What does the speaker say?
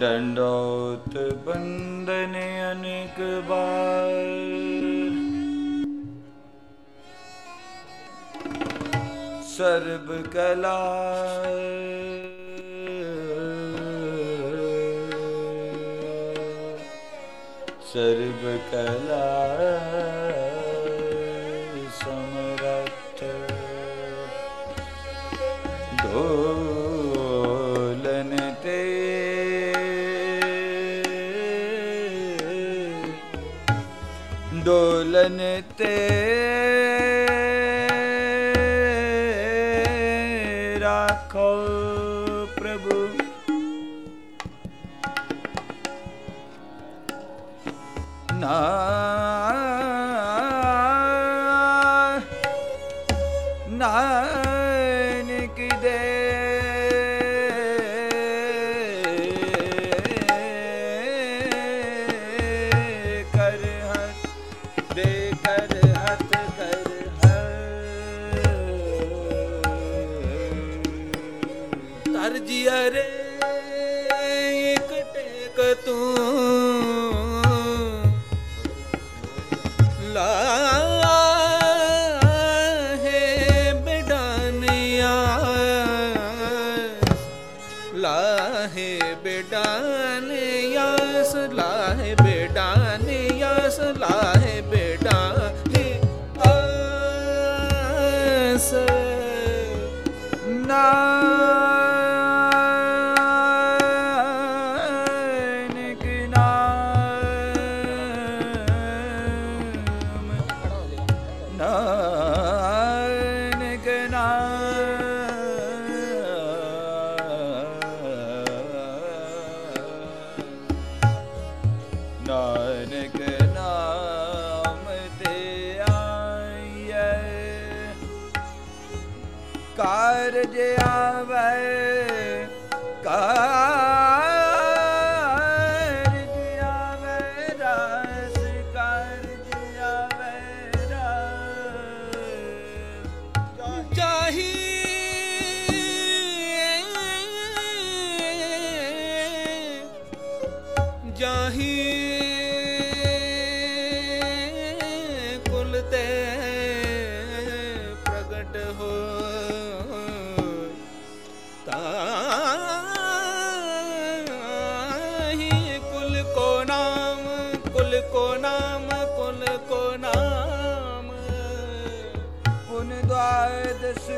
दंडोत बंदन अनेक बार सर्व कला सर्व कला समरथ ढोलन ਡੋਲਨ ਤੇ ਰਾਖੋ ਪ੍ਰਭੂ। ਨਾ ਜੀਆ ਰੇ, ਇੱਕ ਟੇਕ ਤੂੰ। ਲਾ ਹੈ ਬਿਡਾਨਿਆ, ਲਾਹੇ ਬੇਡਾਨਿਆਸ ਲਾਹੇ ਬੇਡਾਨਿਆਸ ਲਾਹੇ ਬੇਡਾਨਿਆਸ ਨਾਨਕ ਨਾਨਕ ਨਾਮ ਤੇ ਆਈਐ। ਕਾਰਜ ਆਵੇ ਕਾਰਜ ਆਵੇ ਪ੍ਰਗਟ ਹੋ ਤਾਹੀ ਕੁਲ ਕੋ ਨਾਮ, ਕੁਲ ਕੋ ਨਾਮ, ਕੁਲ ਕੋ ਨਾਮ। ਪੁਨ ਦਵਾਰ ਦਸ